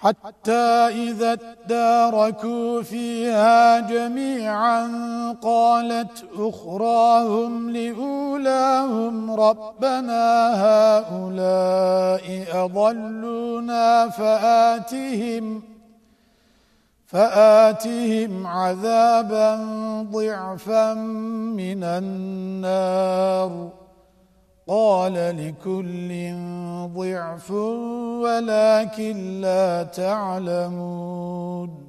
حتى إذا اداركوا فيها جميعا قالت أخراهم لأولاهم ربنا هؤلاء أضلونا فآتهم فآتهم عذابا ضعفا من النار. قال لكل ضعف ولكن لا تعلمون